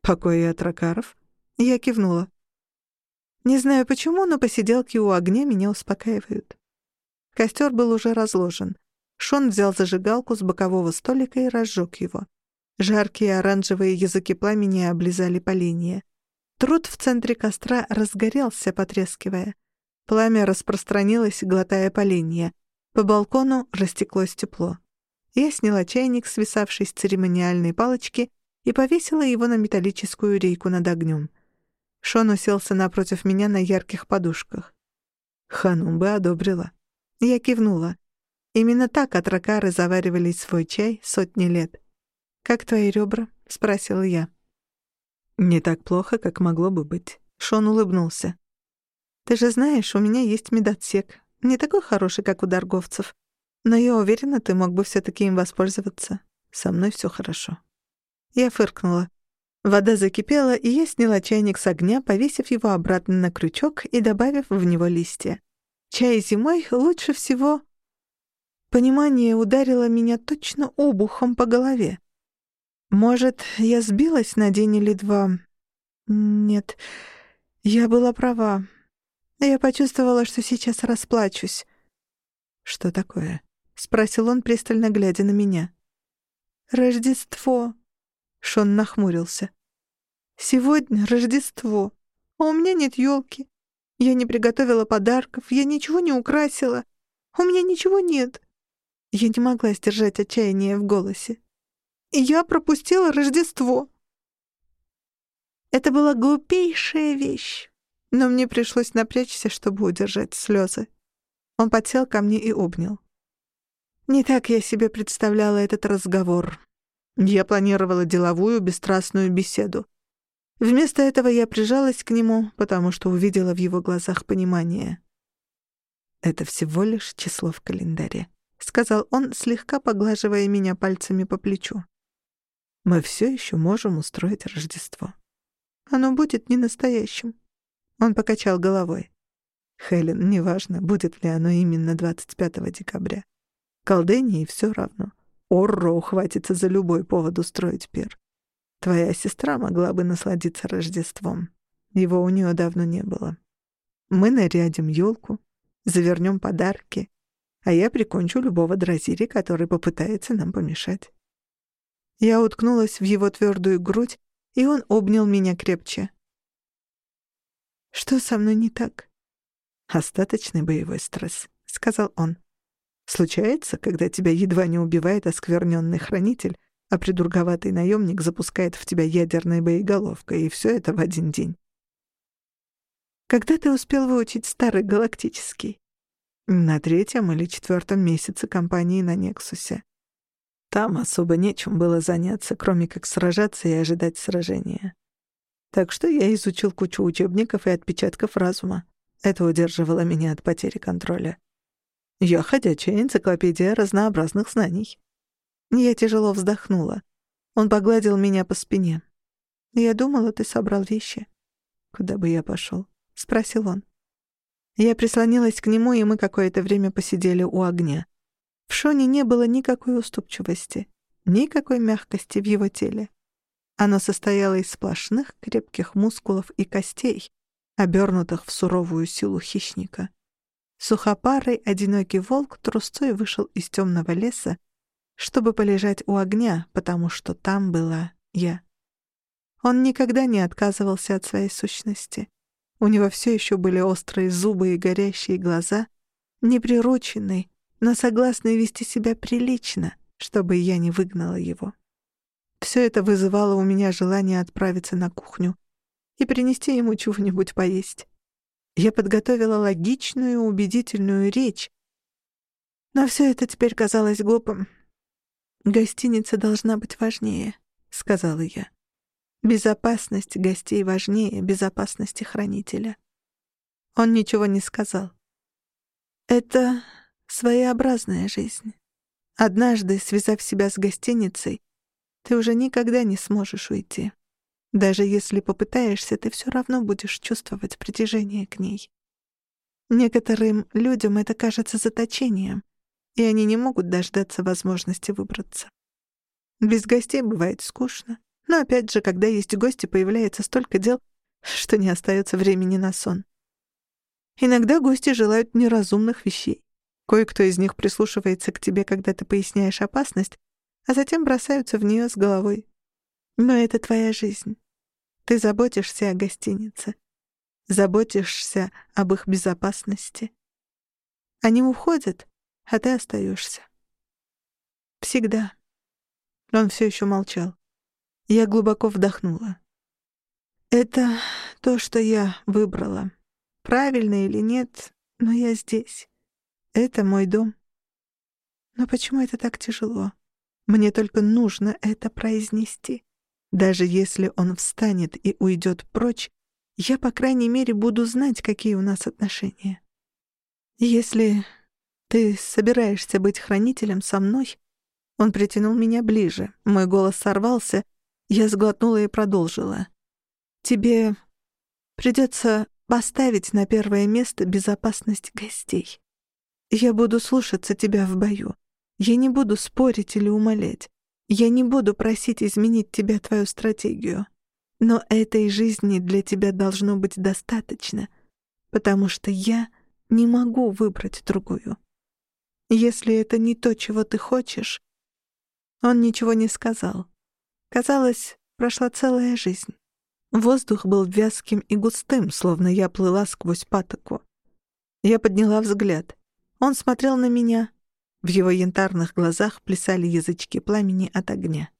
«Покои от ракаров?» Я кивнула. Не знаю почему, но посиделки у огня меня успокаивают. Костер был уже разложен. Шон взял зажигалку с бокового столика и разжег его. Жаркие оранжевые языки пламени облизали поленья. Труд в центре костра разгорелся, потрескивая. Пламя распространилось, глотая поленья. По балкону растеклось тепло. Я сняла чайник, свисавший с церемониальной палочки, и повесила его на металлическую рейку над огнем. Шон уселся напротив меня на ярких подушках. Ханум бы одобрила. Я кивнула. Именно так атракары заваривали свой чай сотни лет. «Как твои ребра?» — спросила я. «Не так плохо, как могло бы быть». Шон улыбнулся. «Ты же знаешь, у меня есть медотсек. Не такой хороший, как у торговцев. Но я уверена, ты мог бы все таки им воспользоваться. Со мной все хорошо». Я фыркнула. Вода закипела, и я сняла чайник с огня, повесив его обратно на крючок и добавив в него листья. Чай зимой лучше всего... Понимание ударило меня точно обухом по голове. Может, я сбилась на день или два? Нет, я была права. Я почувствовала, что сейчас расплачусь. «Что такое?» — спросил он, пристально глядя на меня. «Рождество». Шон нахмурился. «Сегодня Рождество, а у меня нет елки. Я не приготовила подарков, я ничего не украсила. У меня ничего нет». Я не могла сдержать отчаяние в голосе я пропустила Рождество. Это была глупейшая вещь, но мне пришлось напрячься, чтобы удержать слезы. Он подсел ко мне и обнял. Не так я себе представляла этот разговор. Я планировала деловую, бесстрастную беседу. Вместо этого я прижалась к нему, потому что увидела в его глазах понимание. «Это всего лишь число в календаре», — сказал он, слегка поглаживая меня пальцами по плечу мы все еще можем устроить Рождество. Оно будет не настоящим. Он покачал головой. Хелен, неважно, будет ли оно именно 25 декабря. Колдении все равно. Орро ухватится за любой повод устроить пир. Твоя сестра могла бы насладиться Рождеством. Его у нее давно не было. Мы нарядим елку, завернем подарки, а я прикончу любого дразири, который попытается нам помешать. Я уткнулась в его твердую грудь, и он обнял меня крепче. «Что со мной не так?» «Остаточный боевой стресс», — сказал он. «Случается, когда тебя едва не убивает оскверненный хранитель, а придурговатый наемник запускает в тебя ядерной боеголовкой, и все это в один день». «Когда ты успел выучить старый галактический?» «На третьем или четвертом месяце кампании на Нексусе. Там особо нечем было заняться, кроме как сражаться и ожидать сражения. Так что я изучил кучу учебников и отпечатков разума. Это удерживало меня от потери контроля. Я ходячая энциклопедия разнообразных знаний. Я тяжело вздохнула. Он погладил меня по спине. «Я думала, ты собрал вещи». «Куда бы я пошел? спросил он. Я прислонилась к нему, и мы какое-то время посидели у огня. В Шоне не было никакой уступчивости, никакой мягкости в его теле. Оно состояло из сплошных крепких мускулов и костей, обернутых в суровую силу хищника. Сухопарый одинокий волк трусцой вышел из темного леса, чтобы полежать у огня, потому что там была я. Он никогда не отказывался от своей сущности. У него все еще были острые зубы и горящие глаза, неприрученный, но согласный вести себя прилично, чтобы я не выгнала его. Все это вызывало у меня желание отправиться на кухню и принести ему чего-нибудь поесть. Я подготовила логичную убедительную речь, но все это теперь казалось глупым. «Гостиница должна быть важнее», — сказала я. «Безопасность гостей важнее безопасности хранителя». Он ничего не сказал. «Это Своеобразная жизнь. Однажды, связав себя с гостиницей, ты уже никогда не сможешь уйти. Даже если попытаешься, ты все равно будешь чувствовать притяжение к ней. Некоторым людям это кажется заточением, и они не могут дождаться возможности выбраться. Без гостей бывает скучно, но опять же, когда есть гости, появляется столько дел, что не остается времени на сон. Иногда гости желают неразумных вещей. Кое-кто из них прислушивается к тебе, когда ты поясняешь опасность, а затем бросаются в нее с головой. Но это твоя жизнь. Ты заботишься о гостинице. Заботишься об их безопасности. Они уходят, а ты остаешься. Всегда. Он все еще молчал. Я глубоко вдохнула. Это то, что я выбрала. Правильно или нет, но я здесь. Это мой дом. Но почему это так тяжело? Мне только нужно это произнести. Даже если он встанет и уйдет прочь, я, по крайней мере, буду знать, какие у нас отношения. Если ты собираешься быть хранителем со мной, он притянул меня ближе. Мой голос сорвался. Я сглотнула и продолжила. Тебе придется поставить на первое место безопасность гостей. Я буду слушаться тебя в бою. Я не буду спорить или умолять. Я не буду просить изменить тебя твою стратегию. Но этой жизни для тебя должно быть достаточно, потому что я не могу выбрать другую. Если это не то, чего ты хочешь... Он ничего не сказал. Казалось, прошла целая жизнь. Воздух был вязким и густым, словно я плыла сквозь патоку. Я подняла взгляд. Он смотрел на меня, в его янтарных глазах плясали язычки пламени от огня.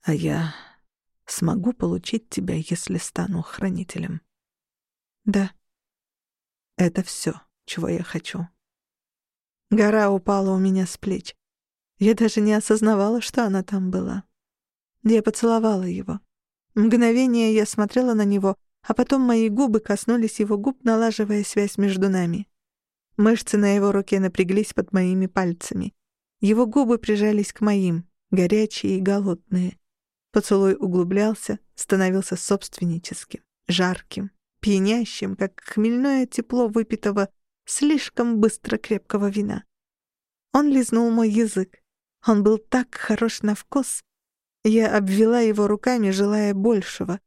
«А я смогу получить тебя, если стану хранителем?» «Да». «Это все, чего я хочу». Гора упала у меня с плеч. Я даже не осознавала, что она там была. Я поцеловала его. Мгновение я смотрела на него, а потом мои губы коснулись его губ, налаживая связь между нами. Мышцы на его руке напряглись под моими пальцами. Его губы прижались к моим, горячие и голодные. Поцелуй углублялся, становился собственническим, жарким, пьянящим, как хмельное тепло выпитого слишком быстро крепкого вина. Он лизнул мой язык. Он был так хорош на вкус. Я обвела его руками, желая большего.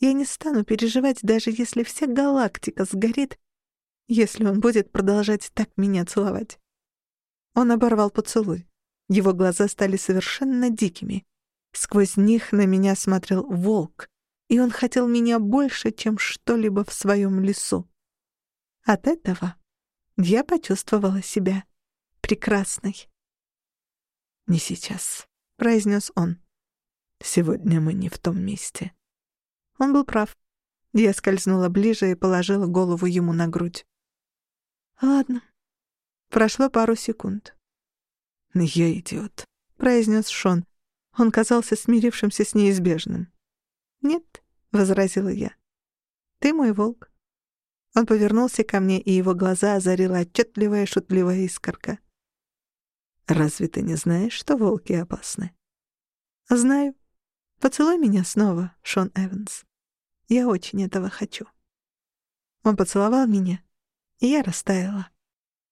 Я не стану переживать, даже если вся галактика сгорит, если он будет продолжать так меня целовать. Он оборвал поцелуй. Его глаза стали совершенно дикими. Сквозь них на меня смотрел волк, и он хотел меня больше, чем что-либо в своем лесу. От этого я почувствовала себя прекрасной. «Не сейчас», — произнес он. «Сегодня мы не в том месте». Он был прав. Я скользнула ближе и положила голову ему на грудь. «Ладно». Прошло пару секунд. «Я идиот», — произнес Шон. Он казался смирившимся с неизбежным. «Нет», — возразила я. «Ты мой волк». Он повернулся ко мне, и его глаза озарила отчетливая шутливая искорка. «Разве ты не знаешь, что волки опасны?» «Знаю. Поцелуй меня снова, Шон Эванс. Я очень этого хочу». Он поцеловал меня, и я растаяла.